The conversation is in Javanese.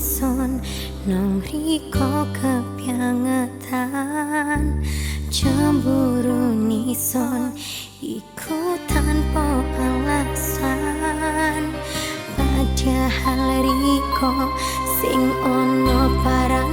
ingsun nang riko kepyangetan cemburu nison iku tanpa alasan padahal riko sing ono parang